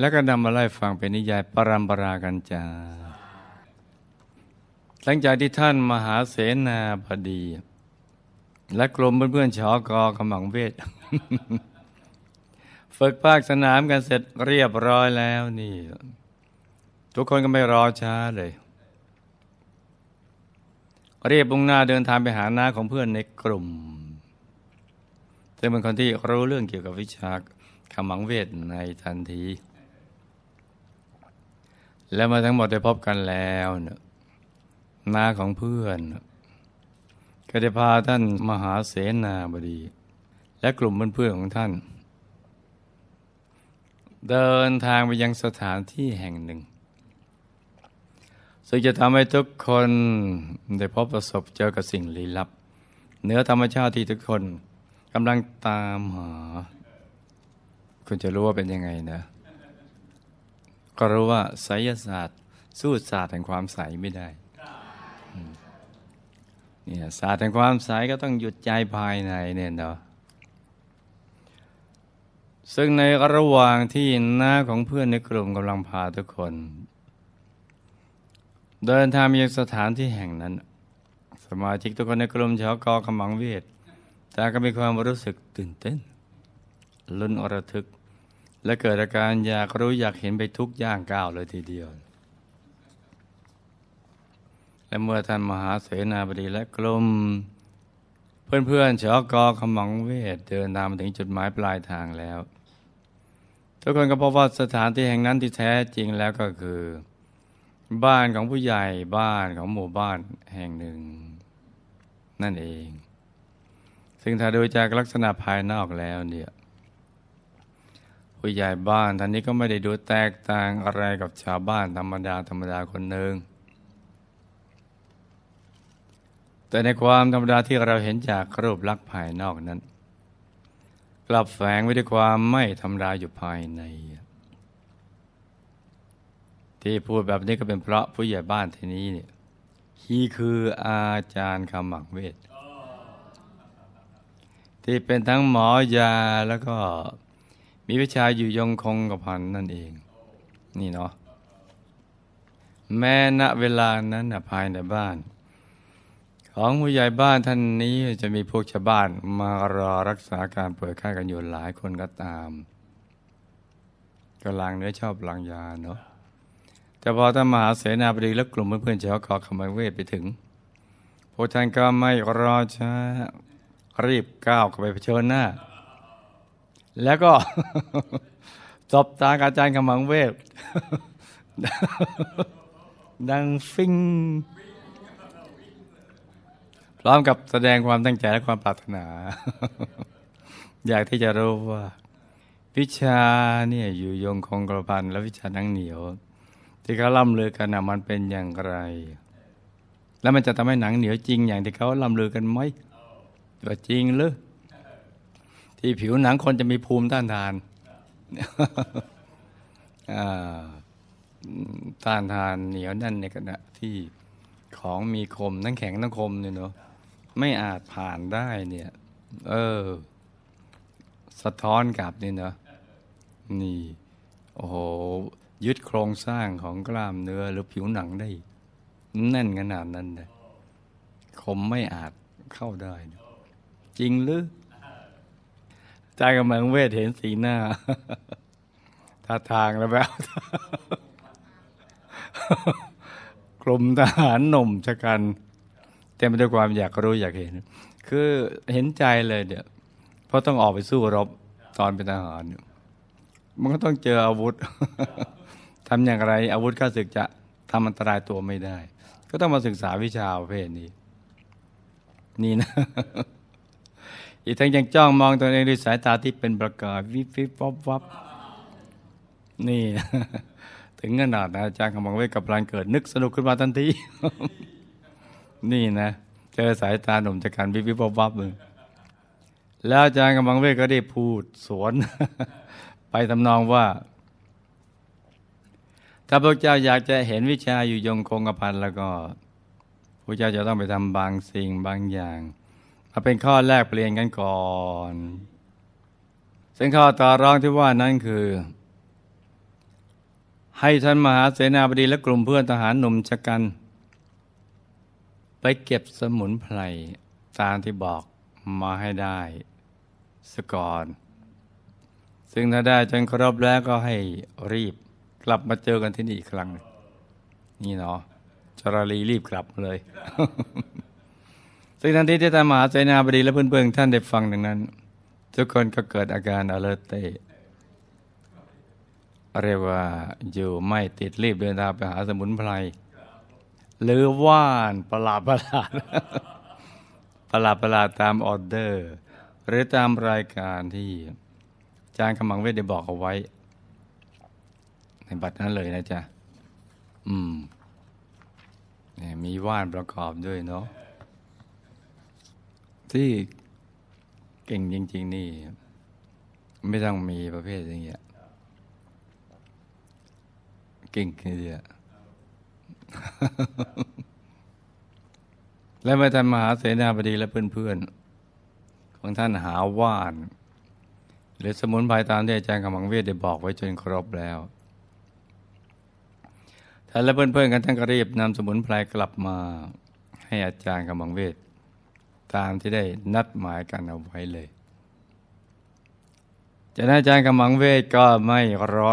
แล้วก็นำมาไล่ฟังเป็นนิยายปรำปรากันจา หลังจากที่ท่านมหาเสนาบดี และกลมเพื่อนๆชอกอขมังเวทฝึกภาคสนามกันเสร็จเรียบร้อยแล้วนี่ ทุกคนก็ไม่รอช้าเลย เรียบบุงหน้าเดินทางไปหาหน้าของเพื่อนในกลุ่มซึ่งเป็นคนที่รู้เรื่องเกี่ยวกับวิชาขมังเวทในทันที แล้วมาทั้งหมดได้พบกันแล้วนะนาของเพื่อน ก็ได้พาท่านมหาเสนาบดี และกลุ่มเพื่อนๆของท่าน เดินทางไปยังสถานที่แห่งหนึ่ง ซึ่งจะทำให้ทุกคนได้พบประสบเจอกับสิ่งลี้ลับเหนือธรรมชาติที่ทุกคนกำลังตามหา คุณจะรู้ว่าเป็นยังไงนะ ก็รู้ว่าไสยศาสตร์ สู้ศาสตร์แห่งความใสไม่ได้เนี่ยศาสตร์แห่งความใสก็ต้องหยุดใจภายในเนี่ยเนาะซึ่งในระหว่างที่หน้าของเพื่อนในกลุ่มกำลังพาทุกคน เดินทางมายังสถานที่แห่งนั้น สมาชิกทุกคนในกลุ่มชาวกอขมังเวทแต่ก็มีความรู้สึกตื่นเต้นลุ้นอระทึก และเกิดอาการอยากรู้อยากเห็นไปทุกย่างก้าวเลยทีเดียว และเมื่อท่านมหาเสนาบดีและกลมเพื่อนๆชอกอขมังเวทเดินทางมาถึงจุดหมายปลายทางแล้ว ทุกคนก็พบว่าสถานที่แห่งนั้นที่แท้จริงแล้วก็คือ บ้านของผู้ใหญ่บ้านของหมู่บ้านแห่งหนึ่ง นั่นเอง ซึ่งถ้าดูจากลักษณะภายนอกแล้วเนี่ย ผู้ใหญ่บ้านท่านนี้ก็ไม่ได้ดูแตกต่างอะไรกับชาวบ้านธรรมดาธรรมดาคนหนึ่งแต่ในความธรรมดาที่เราเห็นจากรูปลักษณ์ภายนอกนั้น กลับแฝงไว้ด้วยความไม่ธรรมดาอยู่ภายใน ที่พูดแบบนี้ก็เป็นเพราะผู้ใหญ่บ้านที่นี้เนี่ยฮีคืออาจารย์คำหมักเวทที่เป็นทั้งหมอยาแล้วก็ มีวิชาอยู่ยงคงกับพันนั่นเอง นี่เนาะแม้ณเวลานั้นภายในบ้าน ของผู้ใหญ่บ้านท่านนี้จะมีพวกชาวบ้านมารอรักษาการป่วยไข้กันอยู่หลายคนก็ตามก็ลังเนื้อชอบลังยาเนาะแต่พอท่านมหาเสนาบดีและกลุ่มเพื่อนๆชาวกาะขมาเวทไปถึงพวกท่านก็ไม่รอช้ารีบก้าวเข้าไปเผชิญหน้า แล้วก็จบตาอาจารย์กำมังเวทดังฟิงพร้อมกับแสดงความตั้งใจและความปรารถนา อยากที่จะรู้ว่า วิชาเนี่ยอยู่ยงคงกระพันและวิชานังเหนียว ที่เขาล่ำลือกันนะมันเป็นอย่างไร แล้วมันจะทำให้หนังเหนียวจริงอย่างที่เขาล่ำลือกันไหมว่าจริงหรือ ที่ผิวหนังคนจะมีภูมิต้านทานต้านทานเหนียวแน่นในขณะที่ของมีคมทั้งแข็งทั้งคมเนี่ยเนาะไม่อาจผ่านได้เนี่ย เออ สะท้อนกลับนี่เนาะนี่ โอ้โห ยึดโครงสร้างของกล้ามเนื้อหรือผิวหนังได้ แน่นขนาดนั้นเลยคมไม่อาจเข้าได้ จริงหรือ ใจกำลังเวทเห็นสีหน้าท่าทางแล้วแบบกลุ่มทหารหนุ่มชะกันเต็มไปด้วยความอยากรู้อยากเห็น คือเห็นใจเลยเดี๋ยวเพราะต้องออกไปสู้รบตอนเป็นทหาร มันก็ต้องเจออาวุธทำอย่างไร อาวุธข้าศึกจะทำอันตรายตัวไม่ได้ ก็ต้องมาศึกษาวิชาประเภทนี้ นี่นะ อีกทั้งยังจ้องมองตัวเองด้วยสายตาที่เป็นประกายวิบวิบวับวับนี่ ถึงขนาดนะอาจารย์กำลังเวทกับพลานเกิดนึกสนุกขึ้นมาทันที นี่นะ เจอสายตาหนุ่มจากการวิบวิบวับเลยแล้วอาจารย์กำลังเวทก็ได้พูดสวน ไปทำนองว่า ถ้าพระเจ้าอยากจะเห็นวิชาอยู่ยงคงกระพันแล้วก็พระเจ้าจะต้องไปทำบางสิ่งบางอย่าง มาเป็นข้อแรกเปลี่ยนกันก่อน ซึ่งข้อต่อรองที่ว่านั้นคือ ให้ท่านมหาเสนาบดีและกลุ่มเพื่อนทหารหนุ่มชะกัน ไปเก็บสมุนไพรตามที่บอกมาให้ได้สก่อน ซึ่งถ้าได้จนครบแล้วก็ให้รีบกลับมาเจอกันที่นี่อีกครั้ง นี่เนาะจราลีรีบกลับเลย ซึ่งทันทีที่ท่านมหาเสนาบดีและเพื่อนๆท่านได้ฟังดังนั้น ทุกคนก็เกิดอาการอเลเตเรียกว่าอยู่ไม่ติดรีบเดินทางไปหาสมุนไพรหรือว่านประหลาดประหลาดประหลาดประหลาดตามออเดอร์ หรือตามรายการที่จารย์กำมังเวทได้บอกเอาไว้ ในบัตรนั้นเลยนะจ๊ะ อืมเนี่ยมีว่านประกอบด้วยเนาะ ที่เก่งจริง ๆ นี่ ไม่ต้องมีประเภทอย่างเงี้ยเก่งคือเดียวและเมื่อท่านมหาเสนาบดีและเพื่อนๆ ของท่านหาว่าน หรือสมุนไพรตามที่อาจารย์กำมังเวทได้บอกไว้จนครบแล้วท่านและเพื่อนๆกันท่านก็รีบนำสมุนไพรกลับมาให้อาจารย์กำมังเวท ตามที่ได้นัดหมายกันเอาไว้เลยจากนั้นอาจารย์กำมังเวทก็ไม่รอ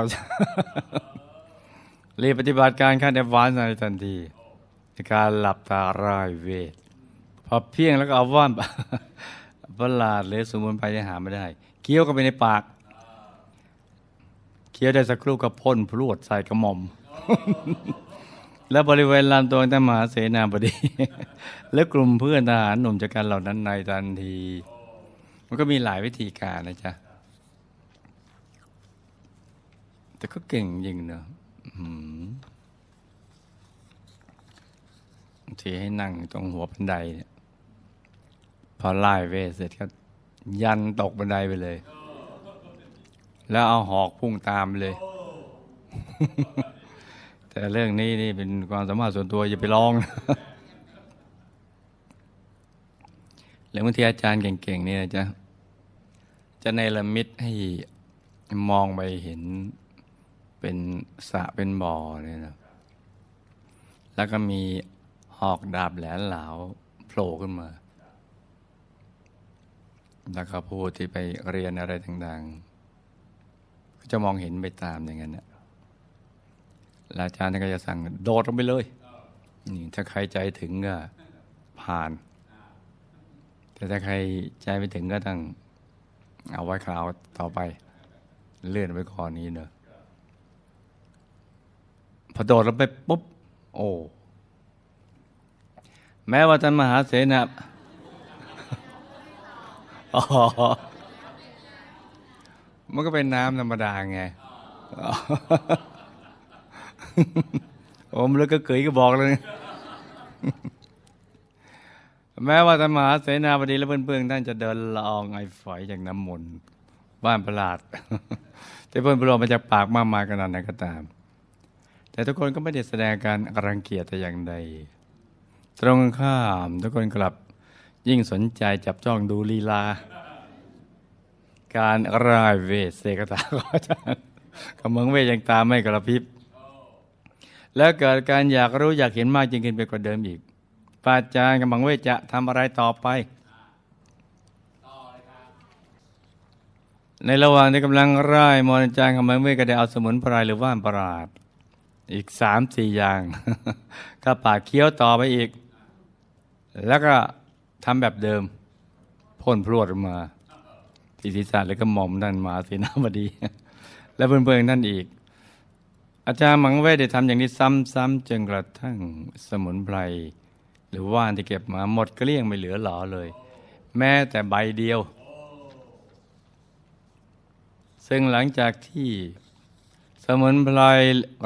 รีบปฏิบัติการขั้น advance ในทันทีในการหลับตาร่ายเวท พอเพียงแล้วก็เอาว่านประหลาดหรือสมุนไพรที่หาไม่ได้ เคี้ยวก็ไปในปาก เคี้ยวได้สักครู่ก็พ่นพรวดใส่กระหม่อม แล้วบริเวณลำตัวท่านมหาเสนาบดี และกลุ่มเพื่อนทหารหนุ่มจากการเหล่านั้นในทันที มันก็มีหลายวิธีการนะจ๊ะ แต่ก็เก่งจริงเนอะทีให้นั่งตรงหัวบันไดเนี่ยพอไล่เวเสร็จก็ยันตกบันไดไปเลย แล้วเอาหอกพุ่งตามไปเลย แต่เรื่องนี้นี่เป็นความสามารถส่วนตัวอย่าไปลองแล้วบางทีอาจารย์เก่งๆนี่นะจ๊ะจะในละมิตให้มองไปเห็นเป็นสะเป็นบ่อเนี่ยนะแล้วก็มีหอกดาบแหลมเหลาโผล่ขึ้นมา แล้วก็ผู้ที่ไปเรียนอะไรต่างๆ ก็จะมองเห็นไปตามอย่างนั้นนะ แล้วอาจารย์ก็จะสั่งโดดลงไปเลยนี่ถ้าใครใจถึงก็ผ่าน แต่ถ้าใครใจไม่ถึงก็ต้อง เอาไว้คราวต่อไป เลื่อนไว้ก่อนนี้เนอะพอโดดลงไปปุ๊บ โอ้แม้ว่าท่านมหาเสนาอ๋อมันก็เป็นน้ำธรรมดาไง อมแล้วก็เกยก็บอกเลย แม้ว่าท่านมหาเสนาบดีและเพื่อนๆท่านจะเดินละอองไอฝอยจากน้ำมนต์บ้านประหลาดแต่เพื่อนปลอมมาจากปากมากมายขนาดไหนก็ตาม แต่ทุกคนก็ไม่ได้แสดงการรังเกียจแต่อย่างใด ตรงข้ามทุกคนกลับยิ่งสนใจจับจ้องดูลีลา การร่ายเวทเสกตาของอาจารย์กำมังเวทยังตาไม่กระพริบ แล้วเกิดการอยากรู้อยากเห็นมากยิ่งขึ้นไปกว่าเดิมอีกปาจารย์กำมังเวจะทำอะไรต่อไป ในระหว่างที่กำลังร่ายมนต์อาจารย์กำมังเวก็ได้เอาสมุนไพรหรือว่านประหลาด อีกสามสี่อย่างก็ปาดเคี้ยวต่อไปอีก แล้วก็ทำแบบเดิมพ่นพรวดมาที่ศีรษะแล้วก็หม่อมท่านมาเสนาบดี และเพื่อนๆท่านอีก อาจารย์มังเวทได้ทำอย่างนี้ซ้ำๆจนกระทั่งสมุนไพรหรือว่านที่เก็บมาหมดเกลี้ยงไม่เหลือหลอเลย แม้แต่ใบเดียว ซึ่งหลังจากที่สสมุนไพร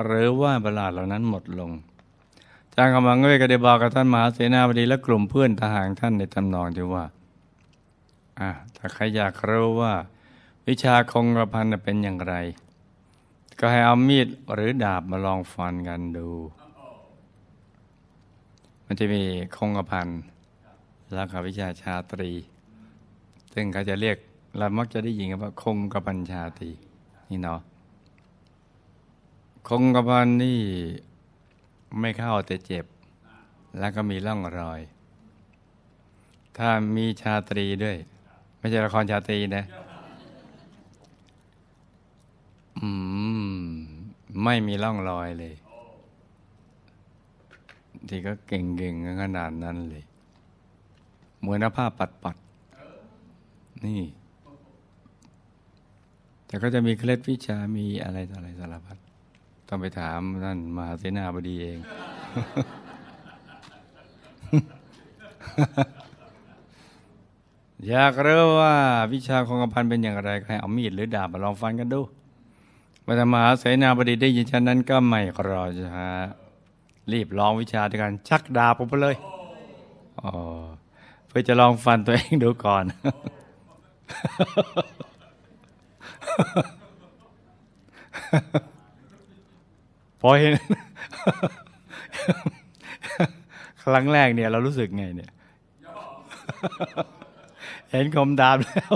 หรือว่าประหลาดเหล่านั้นหมดลงจางกำลังเวก็ได้บอกกับท่านมหาเสนาบดีและกลุ่มเพื่อนทหารท่านในตำนองที่ว่าอะถ้าใครอยากรู้ว่า วิชาคงกระพันเป็นอย่างไร ก็ให้เอามีดหรือดาบมาลองฟันกันดู มันจะมีคงกระพันแล้วก็วิชาชาตรี ซึ่งเขาจะเรียกเรามักจะได้ยินกันว่าคงกระพันชาตรีนี่เนาะคงกระพันนี่ไม่เข้าแต่เจ็บ แล้วก็มีร่องรอย ถ้ามีชาตรีด้วย ไม่ใช่ละครชาตรีนะ อืม ไม่มีร่องรอยเลย ที่ก็เก่งๆขนาดนั้นเลย เหมือนผ้าปัดๆนี่ แต่ก็จะมีเคล็ดวิชามีอะไรอะไรสารพัด ต้องไปถามนั่นมหาเสนาบดีเอง อยากรู้ว่าวิชาของกำพันเป็นอย่างไรให้เอามีดหรือดาบมาลองฟันกันดู มื่อมหาเสนาบดีได้ยินฉะนั้นก็ไม่รอช้ารีบลองวิชาด้วยกันชักดาบไปเลยอ๋อเพื่อจะลองฟันตัวเองดูก่อน พอเห็น ครั้งแรกเนี่ย เรารู้สึกไงเนี่ย เห็นคมดาบแล้ว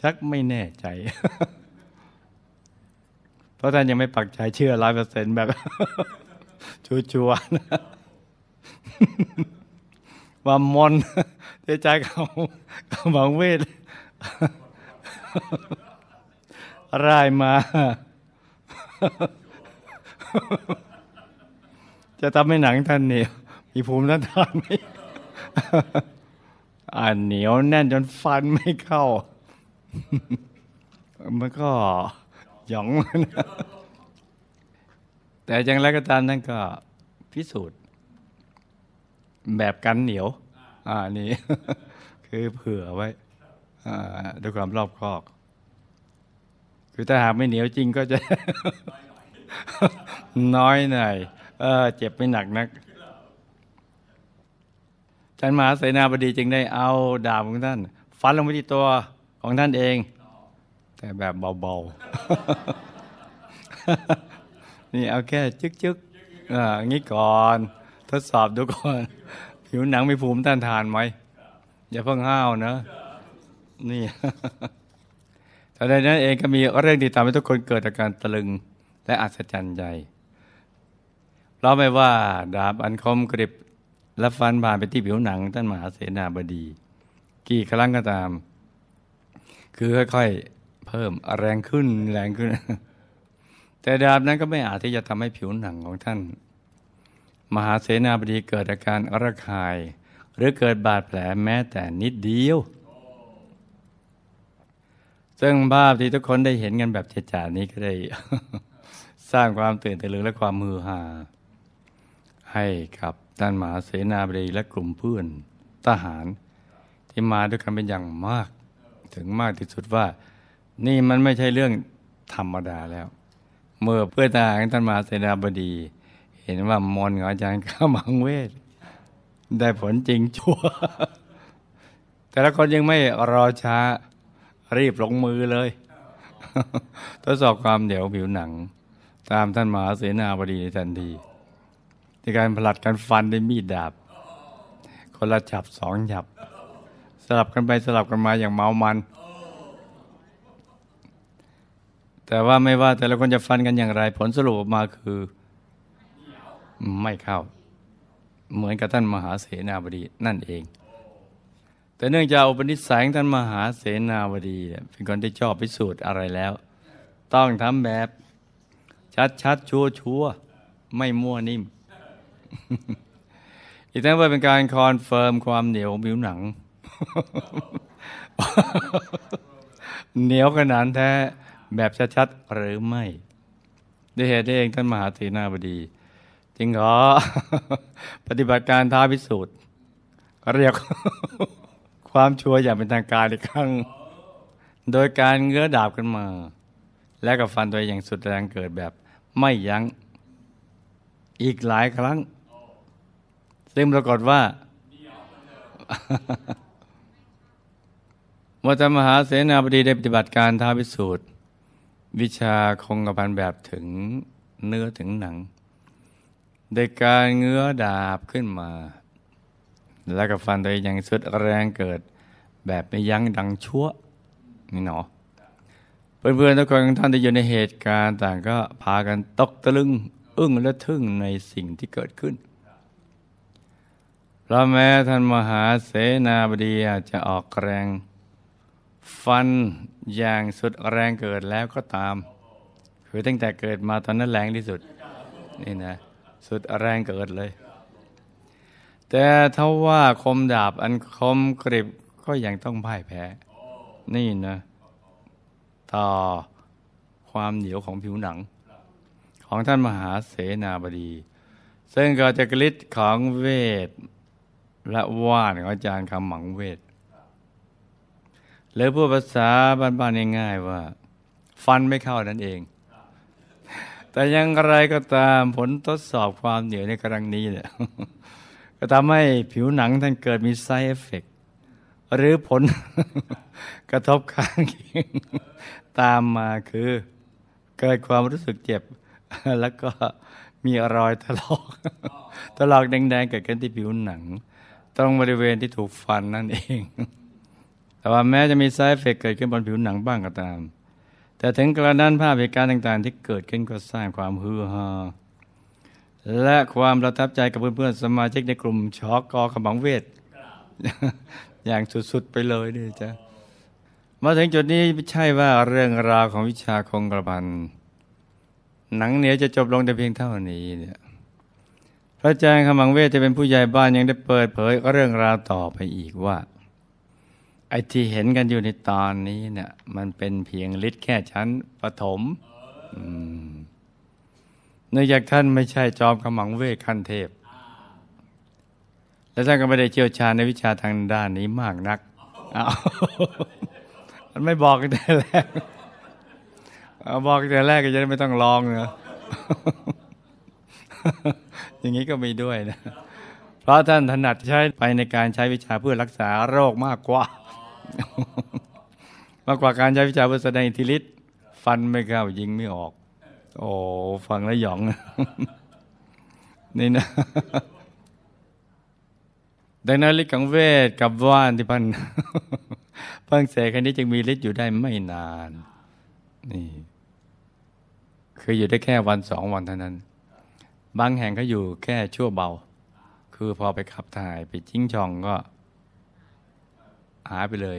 ชักไม่แน่ใจ เพราะท่านยังไม่ปักใจเชื่อร้อยเปอร์เซ็นต์แบบ ชัวร์ๆนะว่ามนใจเขาเขาบังเวทรายมา จะทำให้หนังท่านเหนียวมีภูมิต้านทานไหมอ่านเหนียวแน่นจนฟันไม่เข้า มันก็หยองนะแต่อย่างไรก็ตามนั่นก็พิสูจน์ แบบกันเหนียว อ่านี่ คือเผื่อไว้ด้วยความรอบคอบ คือถ้าหากไม่เหนียวจริงก็จะ น้อยหน่อยเออเจ็บไม่หนักนักท่านมหาเสนาบดีจึงได้เอาดาบของท่าน ฟันลงไปที่ตัว ของท่านเอง แต่แบบเบาๆ นี่เอาแค่จึกๆอ่างี้ก่อน ทดสอบดูก่อน ผิวหนังมีภูมิต้านทานไหม อย่าเพิ่งห้าวนะ นี่แต่ในนั้นเองก็มีเรื่องที่ทำให้ทุกคนเกิดอาการตะลึงและอัศจรรย์ใจเพราะไม่ว่า ดาบอันคมกริบและฟันผ่านไปที่ผิวหนังท่านมหาเสนาบดี กี่ครั้งก็ตาม คือค่อยๆ เพิ่มแรงขึ้นแรงขึ้น แต่ดาบนั้นก็ไม่อาจที่จะทำให้ผิวหนังของท่าน มหาเสนาบดีเกิดอาการระคาย หรือเกิดบาดแผลแม้แต่นิดเดียว ซึ่งภาพที่ทุกคนได้เห็นกันแบบเจ๋านี้ก็ได้ สร้างความตื่นตะลึงและความมือหา ให้กับท่านมหาเสนาบดีและกลุ่มเพื่อนทหารที่มาด้วยกันเป็นอย่างมาก ถึงมากที่สุดว่า นี่มันไม่ใช่เรื่องธรรมดาแล้ว เมื่อเพื่อนทหารท่านมาเสนาบดี เห็นว่ามนของอาจารย์ข้ามังเวท ได้ผลจริงชัวแต่ละคนยังไม่รอช้ารีบลงมือเลยทดสอบความเหนียวผิวหนัง ตามท่านมหาเสนาบดีในทันทีในการผลัดกันฟันด้วยมีดดาบ คนละฉับสองฉับ สลับกันไปสลับกันมาอย่างเมามัน แต่ว่าไม่ว่าแต่ละคนจะฟันกันอย่างไร ผลสรุปออกมาคือ ไม่เข้า เหมือนกับท่านมหาเสนาบดีนั่นเอง แต่เนื่องจากอุปนิสัยท่านมหาเสนาบดี เป็นคนที่ชอบพิสูจน์อะไรแล้ว ต้องทำแบบชัดชัดชัวชัวไม่มั่วนิ่มอีกทั้งเพื่อเป็นการ confirm ความเหนียวผิวหนัง เหนียวขนานแท้แบบชัดๆหรือไม่ด้วยเหตุเองท่านมหาเสนาบดี จึงขอปฏิบัติการท้าพิสูจน์เรียกความชัวร์อย่างเป็นทางการอีกครั้ง โดยการเงื้อดาบขึ้นมา แล้วก็ฟันตัวองอย่างสุดแรงเกิดแบบไม่ยัง้งอีกหลายครั้ง ซึ่งปรากฏว่า วัตมหาเสนาบดีได้ปฏิบัติการท้าพิสูจน์ วิชาคงกระพันแบบถึงเนื้อถึงหนังโดยการเงื้อดาบขึ้นมา แล้วก็ฟันตัวเองอย่างสุดแรงเกิด แบบไม่ยั้งดังชั่วนี่เนาะเพื่อนๆทุกคนท่านที่อยู่ในเหตุการณ์ต่างก็พากันตกตะลึง อึ้งและทึ่งในสิ่งที่เกิดขึ้นเพราะแม้ท่านมหาเสนาบดีอาจจะออกแรง ฟันอย่างสุดแรงเกิดแล้วก็ตาม คือตั้งแต่เกิดมาตอนนั้นแรงที่สุด นี่นะ สุดแรงเกิดเลย แต่ถ้าว่าคมดาบอันคมกริบก็ยังต้องพ่ายแพ้ นี่นะ ต่อความเหนียวของผิวหนัง ของท่านมหาเสนาบดี ซึ่งก็จะกฤทธิ์ของเวทและว่านของอาจารย์คำหมังเวท หรือพูดภาษาบ้านๆง่ายๆว่า ฟันไม่เข้านั่นเอง แต่ยังไรก็ตามผลทดสอบความเหนียวในครั้งนี้เนี่ยก็ทำให้ผิวหนังท่านเกิดมีไซเอฟเฟกหรือผลกระทบข้างเคียงตามมาคือ เกิดความรู้สึกเจ็บ แล้วก็มีรอยถลอกถลอกแดงๆเกิดขึ้นที่ผิวหนัง ตรงบริเวณที่ถูกฟันนั่นเอง แต่ว่าแม้จะมีไซเฟกเกิดขึ้นบนผิวหนังบ้างก็ตาม แต่ถึงกระนั้นภาพเหตุการณ์ต่างๆ ที่เกิดขึ้นก็สร้างความฮือฮาและความประทับใจกับเพื่อนๆสมาชิกในกลุ่มช็อกกอขบังเวทอย่างสุดๆไปเลยนี่จ้ะมาถึงจุดนี้ไม่ใช่ว่าเรื่องราวของวิชาคงกระพันหนังเหนียวจะจบลงแต่เพียงเท่านี้เนี่ยพระอาจารย์ขมังเวทจะเป็นผู้ใหญ่บ้านยังได้เปิดเผยเรื่องราวต่อไปอีกว่า ไอ้ที่เห็นกันอยู่ในตอนนี้เนี่ยมันเป็นเพียงฤทธิ์แค่ชั้นปฐมเนื่องจากท่านไม่ใช่จอมขมังเวทขั้นเทพ และท่านก็ไม่ได้เชี่ยวชาญในวิชาทางด้านนี้มากนักมันไม่บอกแต่แรกบอกแต่แรกก็จะไม่ต้องลองเนอะอย่างนี้ก็มีด้วยนะ เพราะท่านถนัดใช้ไปในการใช้วิชาเพื่อรักษาโรคมากกว่า มากกว่าการใช้วิชาเพื่อแสดงอิทธิฤทธิ์ฟันไม่เข้ายิงไม่ออก โอ้ฟังแล้วหยอง นี่นะดังนั้นฤทธิ์ของเวทกับว่านที่พันเพิ่งเสกคันนี้จึงมีฤทธิ์อยู่ได้ไม่นาน นี่คืออยู่ได้แค่วันสองวันเท่านั้น บางแห่งก็อยู่แค่ชั่วเบา คือพอไปขับถ่ายไปจิ้งชองก็ หายไปเลย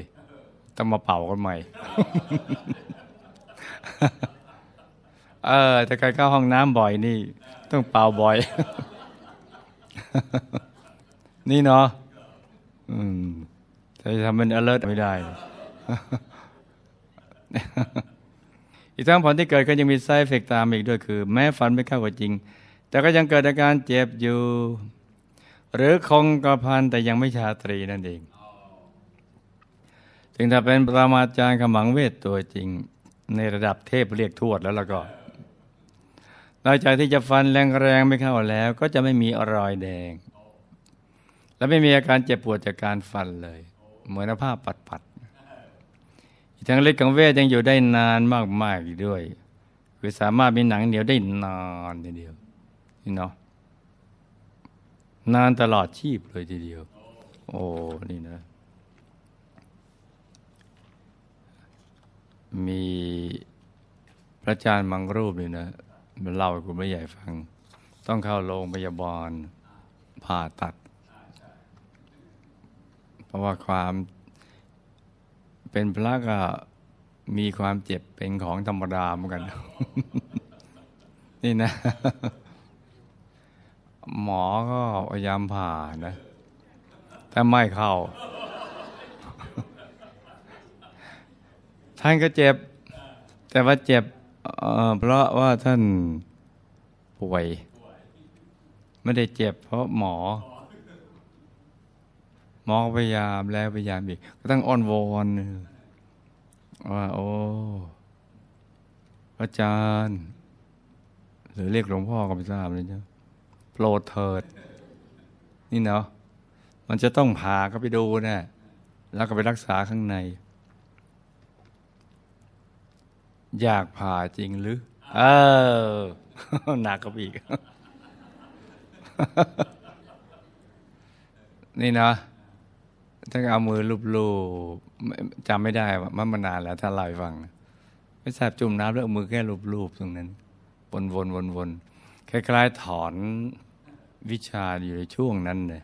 ต้องมาเป่ากันใหม่ เออ แต่การเข้าห้องน้ำบ่อยนี่ ต้องเป่าบ่อย นี่เนาะอืมแต่ทำเป็น alert ไม่ได้ อีกทั้งผลที่เกิดก็ยังมีไซเฟกตามอีกด้วยคือ แม้ฟันไม่เข้ากับจริง แต่ก็ยังเกิดอาการเจ็บอยู่ หรือคงกระพันแต่ยังไม่ชาตรีนั่นเอง ถึงถ้าเป็นปรามาจารย์ขมังเวทตัวจริง ในระดับเทพเรียกทวดแล้วแล้วก็นอกจากที่จะฟันแรงๆไม่เข้าแล้ว ก็จะไม่มีอรอยแดง และไม่มีอาการเจ็บปวดจากการฟันเลย เหมือนผ้าปัดๆอีกทั้งฤทธิ์ของเวทยังอยู่ได้นานมากๆอีกด้วย คือสามารถมีหนังเหนียวได้นานทีเดียวนี่เนาะนานตลอดชีพเลยทีเดียว โอ้ นี่นะ มีพระอาจารย์มังรูปนี่นะมันเล่าให้คุณแม่ใหญ่ฟัง ต้องเข้าโรงพยาบาลผ่าตัด เพราะว่าความเป็นพระก็มีความเจ็บเป็นของธรรมดาเหมือนกัน นี่นะ หมอก็พยายามผ่านะ ถ้าไม่เข้า ท่านก็เจ็บ แต่ว่าเจ็บเพราะว่าท่านป่วย ไม่ได้เจ็บ เพราะหมอ หมอพยายามแล้วพยายามอีก ก็ต้องอ้อนวอนว่าโอ้อาจารย์ หรือเรียกหลวงพ่อก็ไม่ทราบเลยเนาะโปรดเถิด นี่เนาะมันจะต้องผ่าก็ไปดูนะแล้วก็ไปรักษาข้างใน อยากผ่าจริงหรือ เออ หนักกับอีก นี่นะถ้าเอามือลูบๆจำไม่ได้มันมานานแล้ว ถ้าเล่าให้ฟัง ไม่ทราบจุ่มน้ำแล้วเอามือแค่ลูบๆตรงนั้นวนวนวนวนคล้ายๆถอนวิชาอยู่ในช่วงนั้นเลย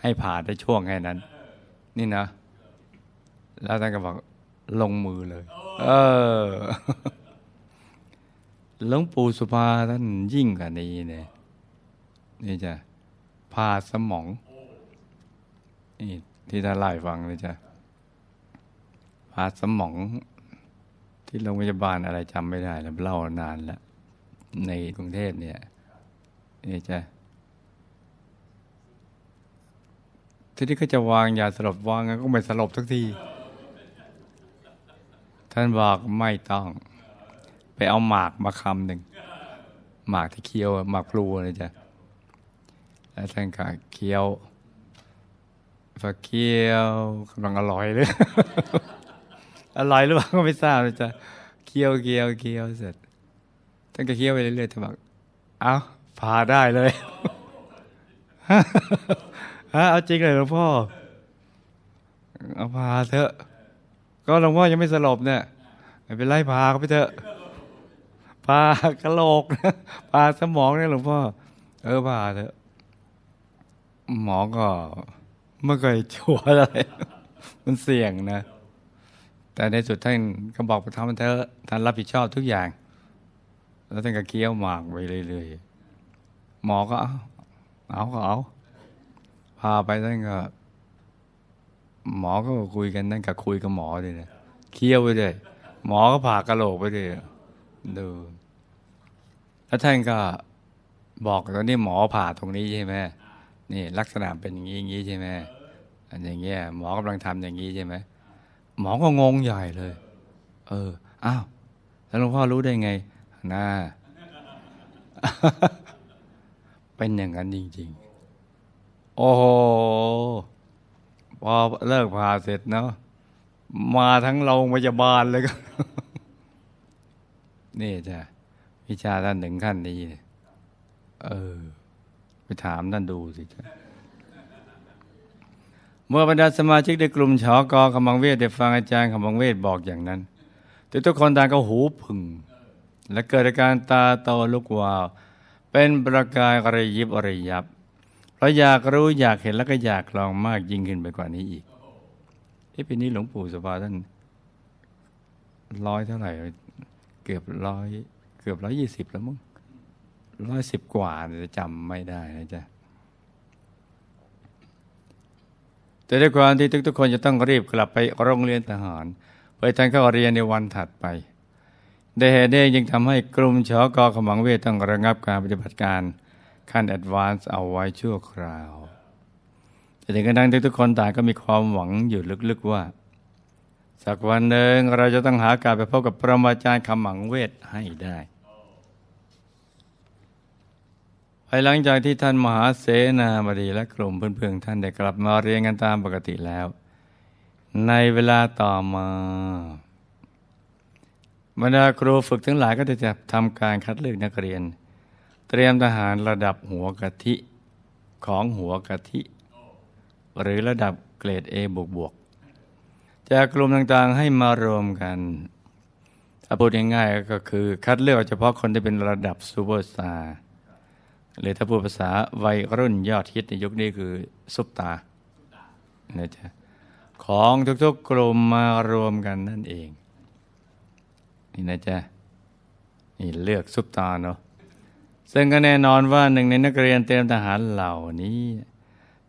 ให้ผ่าได้ช่วงแค่นั้น นี่นะ แล้วท่านก็บอก ลงมือเลย เออหลวงปู่สุภาท่านยิ่งกว่านี้เนี่ยนี่จ้ะผ่าสมองนี่ที่ท่านไล่ฟังเลยจ้ะผ่าสมอง ที่โรงพยาบาลอะไรจำไม่ได้แล้วเล่านานแล้ว ในกรุงเทพเนี่ยนี่จ้ะทีนี้ก็จะวางยาสลบวางก็ไม่สลบทุกที ท่านบอกไม่ต้อง ไปเอาหมากมาคำหนึ่งหมากที่เคี้ยวหมากพลูนะจ๊ะแล้วท่านก็เคี้ยวพอเคี้ยวกำลังอร่อยเลยอร่อยหรือเปล่าก็ไม่ทราบเลยจ้ะเคี้ยวเคี้ยวเคี้ยวเสร็จท่านก็เคี้ยวไปเรื่อยๆท่านบอกเอาพาได้เลยฮะเอาจริงเลยหลวงพ่อเอาพาเถอะ ก็หลวงพ่อยังไม่สลบเนี่ยไม่เป็นไรพาเขาไปเถอะพากระโหลกนะพาสมองเนี่ยหลวงพ่อเออพาเถอะหมอก็ไม่เคยชัวร์อะไร มันเสี่ยงนะ แต่ในสุดท่านก็บอกไปทำมันเถอะท่านรับผิดชอบทุกอย่าง แล้วท่านก็เคี้ยวหมากไปเรื่อยๆหมอก็เอาเอาก็เอา พาไปท่านก็ หมอก็คุยกันนั่นก็คุยกับหมอเลยนะเคี้ยวไปเลยหมอก็ผ่ากระโหลกไปเลยดูแล้วท่านก็บอกตอนนี้หมอผ่าตรงนี้ใช่ไหมนี่ลักษณะเป็นอย่างนี้อย่างนี้ใช่ไหมอันอย่างเงี้ยหมอกำลังทำอย่างนี้ใช่ไหมหมอก็งงใหญ่เลย เอออ้าวแล้วหลวงพ่อรู้ได้ไงน่าเป็นอย่างนั้นจริงๆ โอ้โห พอเลิกผ่าเสร็จเนาะมาทั้งโรงพยาบาลเลยก็ นี่จ้ะวิชาท่านถึงขั้นนี้เออ ไปถามท่านดูสิจ้ะเมื่อบรรดาสมาชิกในกลุ่มชอกอขมังเวทได้ฟังอาจารย์ขมังเวทบอกอย่างนั้นทุกคนต่างก็หูพึ่ง และเกิดอาการตาโตลุกวาว เป็นประกายระยิบระยับ เราอยากรู้อยากเห็นแล้วก็อยากลองมากยิ่งขึ้นไปกว่านี้อีกที่ปีนี้หลวงปู่สภาท่านร้อยเท่าไหร่ เกือบร้อยเกือบร้อยยี่สิบแล้วมั้งร้อยสิบกว่าจะจำไม่ได้นะจ๊ะแต่ด้วยความที่ทุกๆคนจะต้องรีบกลับไปโรงเรียนทหารเพื่อท่านเข้าเรียนในวันถัดไปได้เหตุนี้ยังทำให้กลุ่มชอกอขมังเวทต้องระงับการปฏิบัติการ ขั้นแอดวานซ์เอาไว้ชั่วคราว แต่ถึงกระทั่งทุกคนต่างก็มีความหวังอยู่ลึกๆว่า สักวันหนึ่งเราจะต้องหาการไปพบกับปรมาจารย์ขมังเวทให้ได้ภายหลังจากที่ท่านมหาเสนาบดีและกลุ่มเพื่อนๆท่านได้กลับมาเรียนกันตามปกติแล้ว ในเวลาต่อมาบรรดาครูฝึกทั้งหลายก็จะทำการคัดเลือกนักเรียน เตรียมทหารระดับหัวกะทิของหัวกะทิ หรือระดับเกรด A บวกบวกจากกลุ่มต่างๆให้มารวมกันถ้าพูดง่ายๆก็คือคัดเลือกเฉพาะคนที่เป็นระดับซูเปอร์สตาร์หรือถ้าพูดภาษาวัยรุ่นยอดฮิตในยุคนี้คือซุปตานะจ๊ะของทุกๆกลุ่มมารวมกันนั่นเอง นี่นะจ๊ะนี่เลือกซุปตาเนาะ ซึ่งก็แน่นอนว่าหนึ่งในนักเรียนเตรียมทหารเหล่านี้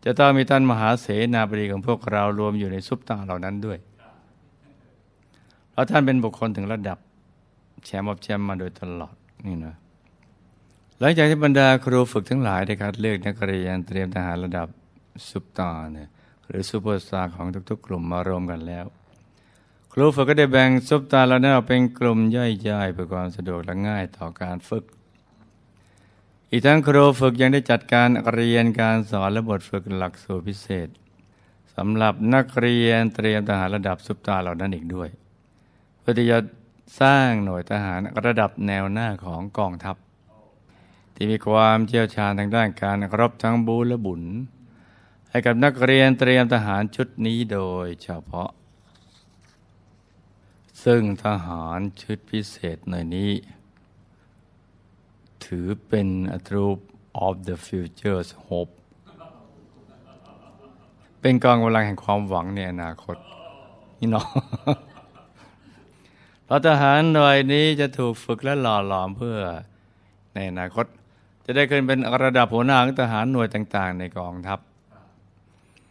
จะต้องมีท่านมหาเสนาบดีของพวกเรารวมอยู่ในซุปตาร์เหล่านั้นด้วย เพราะท่านเป็นบุคคลถึงระดับ champ of champ มาโดยตลอดนี่นะหลังจากที่บรรดาครูฝึกทั้งหลายได้คัดเลือกนักเรียนเตรียมทหารระดับซุปตาร์เนี่ยหรือซูเปอร์สตาร์ของทุกๆ กลุ่มมารวมกันแล้ว ครูฝึกก็ได้แบ่งซุปตาร์แล้วนะเป็นกลุ่มย่อยๆเพื่อความสะดวกและง่ายต่อการฝึก อีกทั้งครูฝึกยังได้จัดการเรียนการสอนและบทฝึกหลักสูตรพิเศษสำหรับนักเรียนเตรียมทหารระดับซุปตาเหล่านั้นอีกด้วย เพื่อที่จะสร้างหน่วยทหารระดับแนวหน้าของกองทัพ ที่มีความเชี่ยวชาญทางด้านการรบทั้งบูและบุญ ให้กับนักเรียนเตรียมทหารชุดนี้โดยเฉพาะ ซึ่งทหารชุดพิเศษในนี้ ถือเป็น a troop of the future's hope เป็นกองกำลังแห่งความหวังในอนาคต นี่เนาะเราทหารหน่วยนี้จะถูกฝึกและหล่อหลอมเพื่อในอนาคต จะได้ขึ้นเป็นระดับหัวหน้าของทหารหน่วยต่าง ๆ ในกองทัพ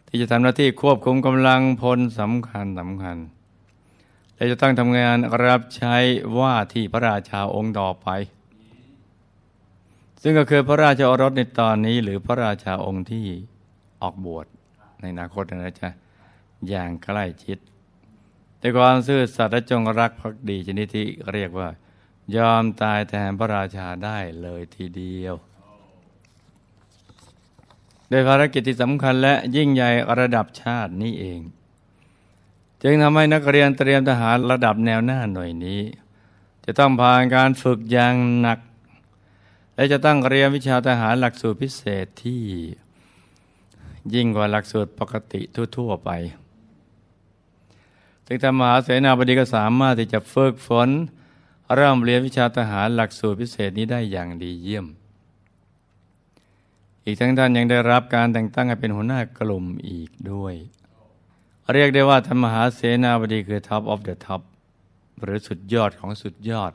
ที่จะทำหน้าที่ควบคุมกำลังพลสำคัญสำคัญและจะต้องทำงานรับใช้ว่าที่พระราชาองค์ต่อไป ซึ่งก็คือพระราชาโอรสในตอนนี้ หรือพระราชาองค์ที่ออกบวชในอนาคตนะจ๊ะอย่างใกล้ชิด แต่ความซื่อสัตย์และจงรักภักดีชนิดที่เรียกว่า ยอมตายแทนพระราชาได้เลยทีเดียวโดยภารกิจที่สำคัญและยิ่งใหญ่ระดับชาตินี้เอง จึงทำให้นักเรียนเตรียมทหารระดับแนวหน้าหน่วยนี้ จะต้องผ่านการฝึกอย่างหนัก และจะต้องเรียนวิชาทหารหลักสูตรพิเศษที่ยิ่งกว่าหลักสูตรปกติทั่ว ๆ ไปถึงทมหาเสนาบดีก็สามารถที่จะฝึกฝนเริ่มเรียนวิชาทหารหลักสูตรพิเศษนี้ได้อย่างดีเยี่ยม อีกทั้งท่านยังได้รับการแต่งตั้งให้เป็นหัวหน้ากลุ่มอีกด้วย เรียกได้ว่าธรรมหาเสนาบดีคือ Top of the Top หรือสุดยอดของสุดยอด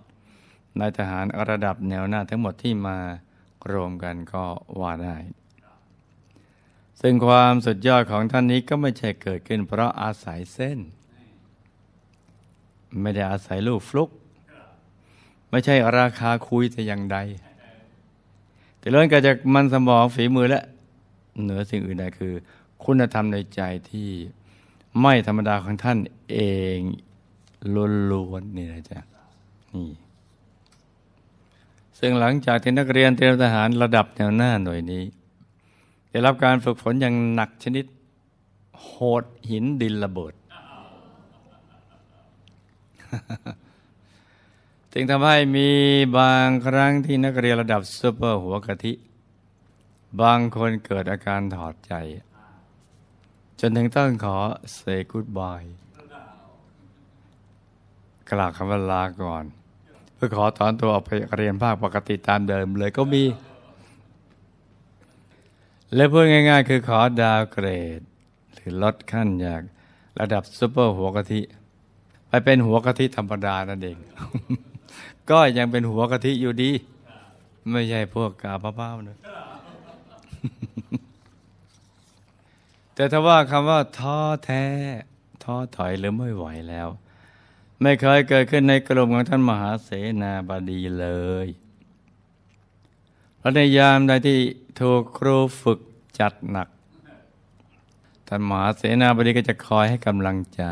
นายทหารระดับแนวหน้าทั้งหมดที่มารวมกันก็ว่าได้ ซึ่งความสุดยอดของท่านนี้ก็ไม่ใช่เกิดขึ้น เพราะอาศัยเส้น ไม่ได้อาศัยลูกฟลุก ไม่ใช่ราคาคุยแต่อย่างใด แต่ล้วนเกิดจากมันสมองฝีมือและ เหนือสิ่งอื่นใดคือ คุณธรรมในใจที่ไม่ธรรมดาของท่านเองล้วนๆนี่นะจ๊ะนี่ ซึ่งหลังจากที่นักเรียนเตรียมทหารระดับแนวหน้าหน่วยนี้ ได้รับการฝึกฝนอย่างหนักชนิด โหดหินดินระเบิดจึงทำให้มีบางครั้งที่นักเรียนระดับซูเปอร์หัวกะทิ บางคนเกิดอาการถอดใจ จนถึงต้องขอ say goodbye กล่าวคำว่าลาก่อน เพื่อขอถอนตัวออกไปเรียนภาคปกติตามเดิมเลยก็มี และพูดง่าย ๆ คือขอดาวเกรด หรือลดขั้นจากระดับซูเปอร์หัวกะทิ ไปเป็นหัวกะทิธรรมดานั่นเอง ก็ยังเป็นหัวกะทิอยู่ดี ไม่ใช่พวกกาพ้าๆนะแต่ถ้าว่าคำว่าท้อแท้ท้อถอยหรือไม่ไหวแล้ว ไม่เคยเกิดขึ้นในกลุ่มของท่านมหาเสนาบดีเลยเพราะในยามใดที่ถูกครูฝึกจัดหนัก ท่านมหาเสนาบดีก็จะคอยให้กำลังใจ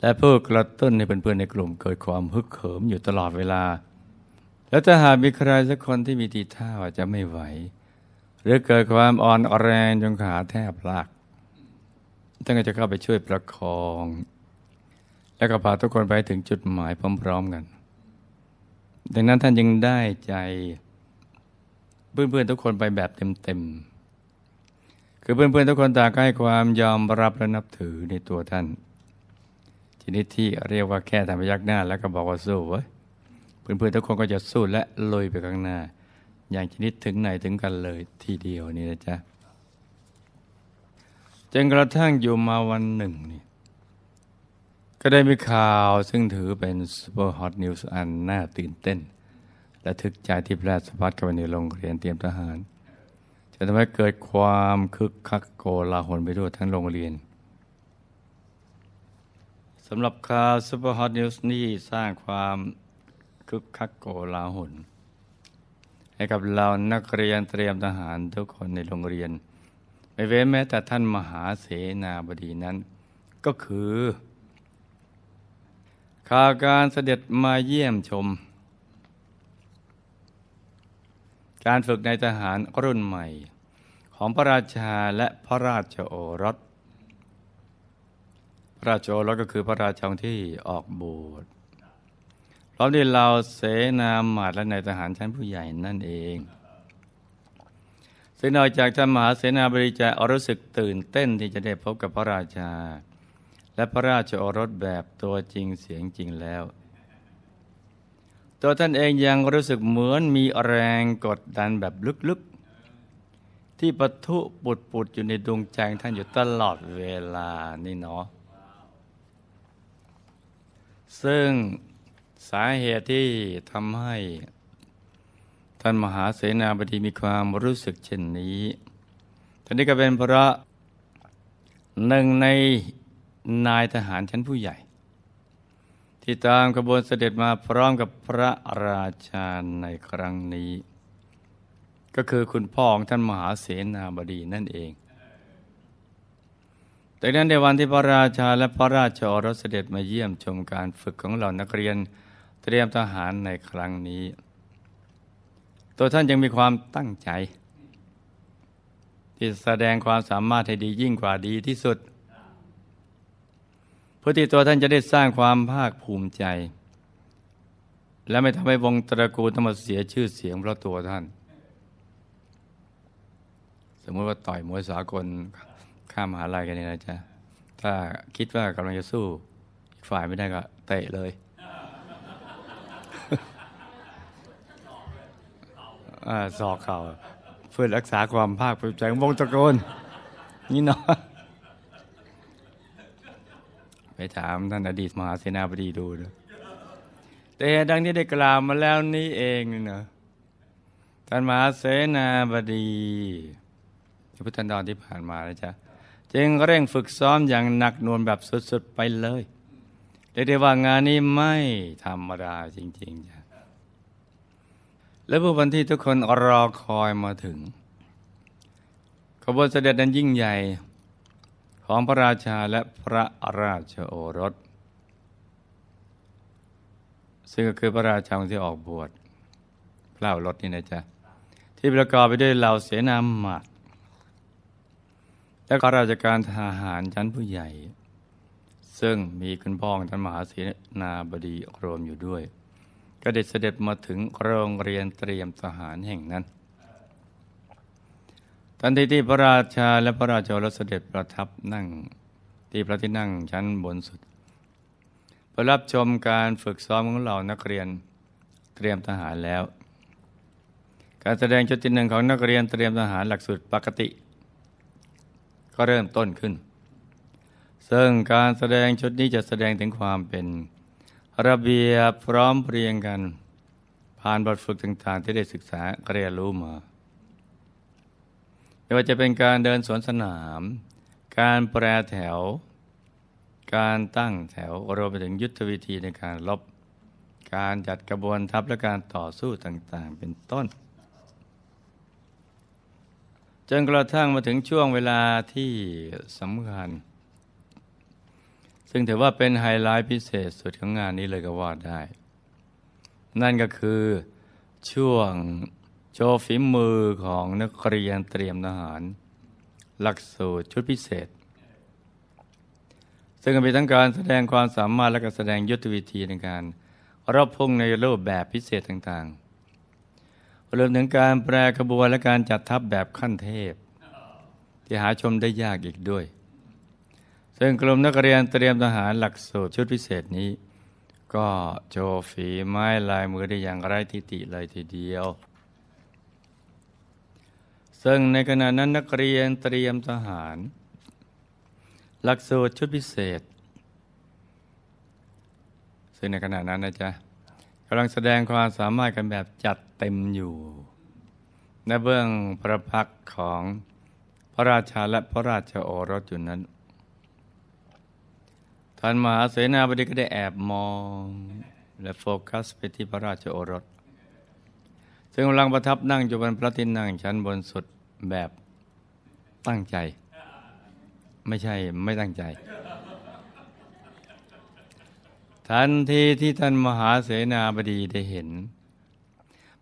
และเพื่อกระตุ้นให้เพื่อนๆในกลุ่มเกิดความฮึกเหิมอยู่ตลอดเวลา แล้วถ้าหากมีใครสักคนที่มีทีท่าว่าจะไม่ไหว หรือเกิดความอ่อนแรงจนขาแทบลากท่านก็จะเข้าไปช่วยประคอง แล้วก็พาทุกคนไปถึงจุดหมายพร้อมๆกัน ดังนั้นท่านยังได้ใจเพื่อนๆทุกคนไปแบบเต็มๆ คือเพื่อนๆทุกคนต่างก็ให้ความยอมรับและนับถือในตัวท่านชนิดที่เรียกว่าแค่ทำพยักหน้า แล้วก็บอกว่าสู้เว้ยเพื่อนๆทุกคนก็จะสู้และลุยไปข้างหน้า อย่างชนิดถึงไหนถึงกันเลยทีเดียวนี่นะจ๊ะจนกระทั่งอยู่มาวันหนึ่งนี่ ก็ได้มีข่าวซึ่งถือเป็น super hot news อันน่าตื่นเต้น และระทึกใจที่แพร่สะพัดกันในโรงเรียนเตรียมทหาร จะทำให้เกิดความคึกคักโกลาหลไปทั่วทั้งโรงเรียนสำหรับข่าว super hot news นี่สร้างความคึกคักโกลาหลให้กับเรานักเรียนเตรียมทหารทุกคนในโรงเรียน ไม่เว้นแม้แต่ท่านมหาเสนาบดีนั้น ก็คือ ข่าวการเสด็จมาเยี่ยมชม การฝึกในทหารรุ่นใหม่ ของพระราชาและพระราชโอรส พระราชโอรสก็คือพระราชาที่ออกบวชพร้อมด้วยเราเสนาหมาดและนายทหารชั้นผู้ใหญ่นั่นเองซึ่งนอกจากท่านมหาเสนาบดีจะรู้สึกตื่นเต้นที่จะได้พบกับพระราชา และพระราชโอรสแบบตัวจริงเสียงจริงแล้ว ตัวท่านเองยังรู้สึกเหมือนมีแรงกดดันแบบลึกๆ ที่ปะทุปุดปุดอยู่ในดวงใจท่านอยู่ตลอดเวลานี่เนาะซึ่งสาเหตุที่ทำให้ท่านมหาเสนาบดีมีความรู้สึกเช่นนี้ท่านนี้ก็เป็นพระหนึ่งใน นายทหารชั้นผู้ใหญ่ ที่ตามขบวนเสด็จมาพร้อมกับพระราชาในครั้งนี้ ก็คือคุณพ่อของท่านมหาเสนาบดีนั่นเองแต่นั้นในวันที่พระราชาและพระราชโอรสเสด็จมาเยี่ยมชมการฝึกของเหล่านักเรียนเตรียมทหารในครั้งนี้ ตัวท่านยังมีความตั้งใจ ที่แสดงความสามารถให้ดียิ่งกว่าดีที่สุด เพื่อที่ตัวท่านจะได้สร้างความภาคภูมิใจ และไม่ทำให้วงตระกูลต้องมาเสียชื่อเสียงเพราะตัวท่าน สมมติว่าต่อยมวยสากลข้ามมหาลัยกันนี่นะจ๊ะถ้าคิดว่ากำลังจะสู้อีกฝ่ายไม่ได้ก็เตะเลยสอกเข่าเพื่อรักษาความภาคภูมิใจของวงตระกูลนี่เนาะ ไปถามท่านอดีตมหาเสนาบดีดูนะแต่ดังที่ได้กล่าวมาแล้วนี้เองนี่เนาะท่านมหาเสนาบดีพุทธันดรที่ผ่านมานะจ๊ะจึงเร่งฝึกซ้อมอย่างหนักหน่วงแบบสุด ๆ ไปเลยเรียกได้ว่างานนี้ไม่ธรรมดาจริง ๆจ้ะและเมื่อวันที่ทุกคนรอคอยมาถึงขบวนเสด็จนั้นยิ่งใหญ่ ของพระราชาและพระราชโอรส ซึ่งก็คือพระราชาที่ออกบวชพระรถนี่นะจ๊ะ ที่ประกอบไปด้วยเหล่าเสนาหมาดและข้าราชการทหารชั้นผู้ใหญ่ ซึ่งมีคุณพ่อท่านมหาเสนาบดีรวมอยู่ด้วย ก็ได้เสด็จมาถึงโรงเรียนเตรียมทหารแห่งนั้น ทันทีที่พระราชาและพระราชโอรสเสด็จประทับนั่งที่พระที่นั่งชั้นบนสุดเพื่อรับชมการฝึกซ้อมของเหล่านักเรียนเตรียมทหารแล้ว การแสดงชุดที่หนึ่งของนักเรียนเตรียมทหารหลักสูตรปกติ ก็เริ่มต้นขึ้น ซึ่งการแสดงชุดนี้จะแสดงถึงความเป็น ระเบียบพร้อมเพรียงกัน ผ่านบทฝึกต่างๆ ที่ได้ศึกษาเรียนรู้มา ไม่ว่าจะเป็นการเดินสวนสนาม การแปรแถว การตั้งแถวรวมไปถึงยุทธวิธีในการลบ การจัดกระบวนทัพและการต่อสู้ต่างๆ เป็นต้น จนกระทั่งมาถึงช่วงเวลาที่สำคัญ ซึ่งถือว่าเป็นไฮไลท์พิเศษสุดของงานนี้เลยก็ว่าได้ นั่นก็คือช่วง โชว์ฝีมือของนักเรียนเตรียมทหาร หลักสูตรชุดพิเศษ ซึ่งมีทั้งการแสดงความสามารถและการแสดงยุทธวิธีในการรบพุ่งในรูปแบบพิเศษต่างๆรวมถึงการแปรขบวนและการจัดทัพแบบขั้นเทพ ที่หาชมได้ยากอีกด้วย ซึ่งกลุ่มนักเรียนเตรียมทหารหลักสูตรชุดพิเศษนี้ ก็โชว์ฝีไม้ลายมือได้อย่างไร้ทิฏฐิเลยทีเดียว ซึ่งในขณะนั้นนักเรียนเตรียมทหาร หลักสูตรชุดพิเศษ ซึ่งในขณะนั้นนะจ๊ะกำลังแสดงความสามารถกันแบบจัดเต็มอยู่ ในเบื้องพระพักของพระราชาและพระราชโอรสอยู่นั้นท่านมหาเสนาบดีก็ได้แอบมอง และโฟกัสไปที่พระราชโอรส ซึ่งกำลังประทับนั่งอยู่บนพระที่นั่งชั้นบนสุดแบบตั้งใจ ไม่ใช่ไม่ตั้งใจ ทันทีที่ท่านมหาเสนาบดีได้เห็น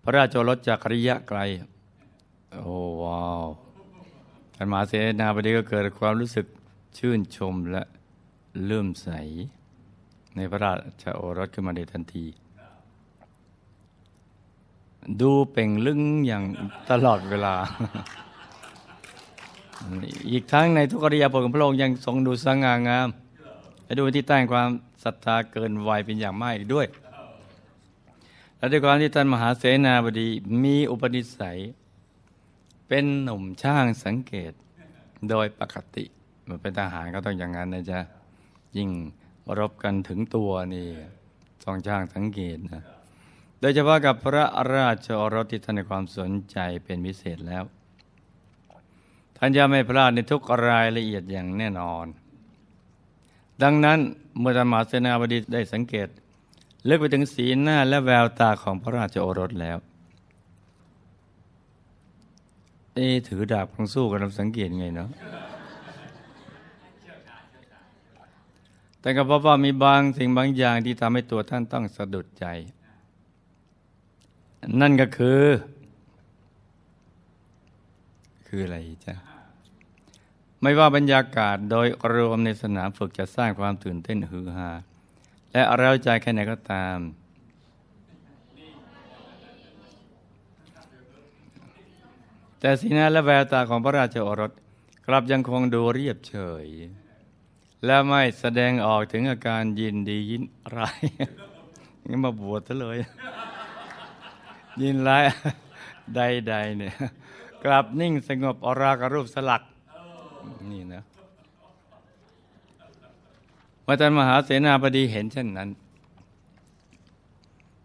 พระราชโอรสจากระยะไกล โอ้ว้าวท่านมหาเสนาบดีก็เกิดความรู้สึกชื่นชมและเลื่อมใส ในพระราชโอรสขึ้นมาในทันที ดูเป่งลึงอย่างตลอดเวลา อีกทั้งในทุกอริยบทของพระองค์ยังทรงดูสง่างาม และดูที่ตั้งความศรัทธาเกินวัยเป็นอย่างมากอีกด้วย และด้วยความที่ท่านมหาเสนาบดีมีอุปนิสัย เป็นหนุ่มช่างสังเกตโดยปกติมันเป็นทหารก็ต้องอย่างนั้นนะจ๊ะยิ่งรบกันถึงตัวนี่ต้องช่างสังเกตนะ โดยเฉพาะกับพระราชโอรสที่ท่านในความสนใจเป็นพิเศษแล้ว ท่านจะไม่พลาดในทุกรายละเอียดอย่างแน่นอน ดังนั้นเมื่อธรรมาเสนาบดีได้สังเกตเลึกไปถึงสีหน้าและแววตาของพระราชโอรสแล้วเอถือดาบของสู้กันเราสังเกตไงเนาะแต่ก็พบว่ามีบางสิ่งบางอย่างที่ทำให้ตัวท่านต้องสะดุดใจ นั่นก็คือ คืออะไรจ๊ะไม่ว่าบรรยากาศโดยรวมในสนามฝึกจะสร้างความตื่นเต้นฮือฮาและเร้าใจแค่ไหนก็ตาม แต่สีหน้าและแววตาของพระราชโอรสกลับยังคงดูเรียบเฉย และไม่แสดงออกถึงอาการยินดียินร้ายงั้นมาบวชซะเลย ยินร้ายใดๆเนี่ยกลับนิ่งสงบอรากรูปสลัก นี่นะเมื่อท่านมหาเสนาบดีเห็นเช่นนั้น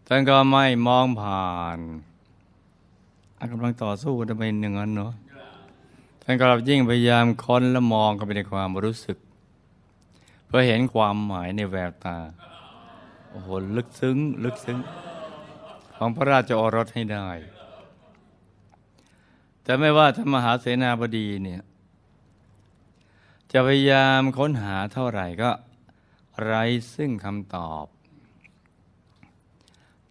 ท่านก็ไม่มองผ่านกำลังต่อสู้กันไปหนึ่งอันเนาะท่านก็ยิ่งพยายามค้นและมองเข้าไปในความรู้สึก เพื่อเห็นความหมายในแววตา โอ้โห ลึกซึ้ง ลึกซึ้ง ของพระราชโอรสให้ได้ แต่ไม่ว่าท่านมหาเสนาบดีเนี่ยจะพยายามค้นหาเท่าไหร่ก็ไร้ซึ่งคำตอบ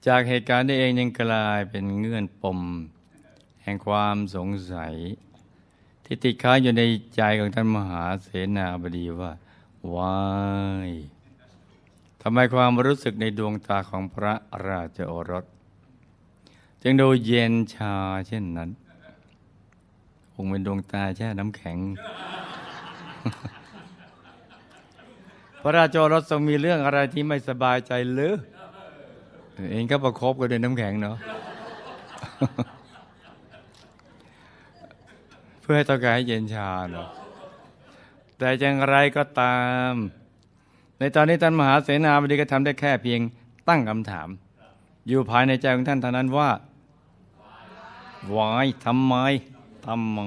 จากเหตุการณ์นี้เองยังกลายเป็นเงื่อนปม แห่งความสงสัย ที่ติดค้างอยู่ในใจของท่านมหาเสนาบดีว่าว้ายทำไมความรู้สึกในดวงตาของพระราชโอรส จึงดูเย็นชาเช่นนั้น คงเป็นดวงตาแช่น้ำแข็ง พระราชโอรสทรงมีเรื่องอะไรที่ไม่สบายใจหรือ เองก็ประคบกันด้วยน้ำแข็งเนาะเพื่อให้ต้องการให้เย็นชาเนาะแต่อย่างไรก็ตาม ในตอนนี้ท่านมหาเสนาบดีก็ทำได้แค่เพียงตั้งคำถาม อยู่ภายในใจของท่านเท่านั้นว่า วายทำไมทำไม